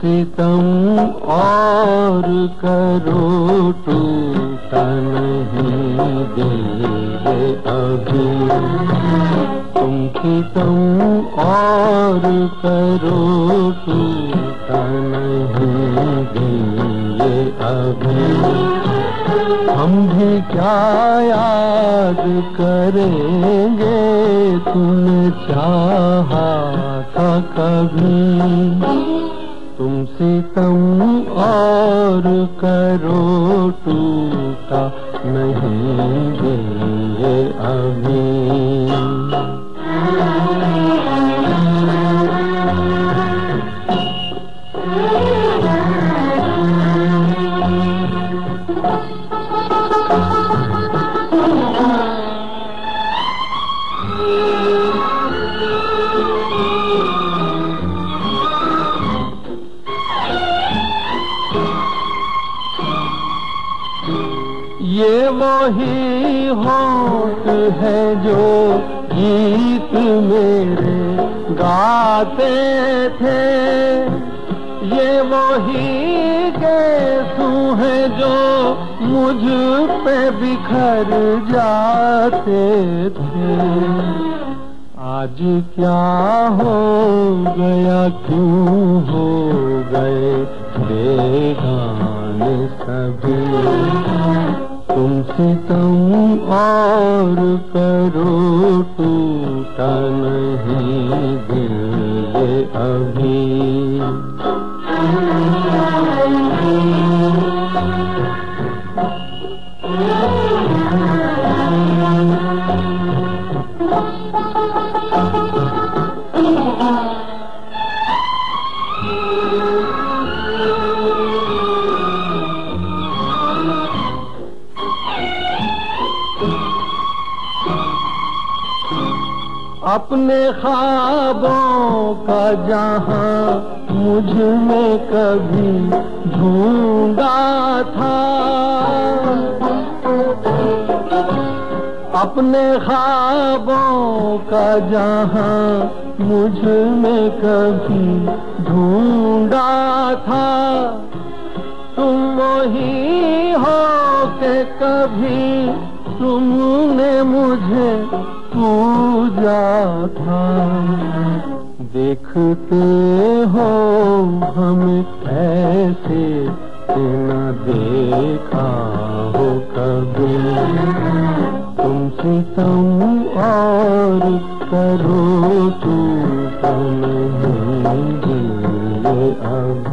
सितम और करो टूटा नहीं दे अभी। तुम तुम और करो टूटा नहीं दिल अभी। हम भी क्या याद करेंगे तुम चाहा था कभी। तुम सितम और करो टूटा नहीं देंगे अभी। ये वही होट है जो गीत मेरे गाते थे। ये वही गेसू है जो मुझ पे बिखर जाते थे। आज क्या हो गया, क्यों हो गए, बेगान सभी? तुम और करो टूटा नहीं दिल अभी अपने ख्वाबों का जहाँ मुझमें कभी ढूंढा था। अपने ख्वाबों का जहाँ मुझमें कभी ढूंढा था। कभी तुमने मुझे पूजा था। देखते हो हम ऐसे न देखा हो कभी। तुम और करो तू दिल अब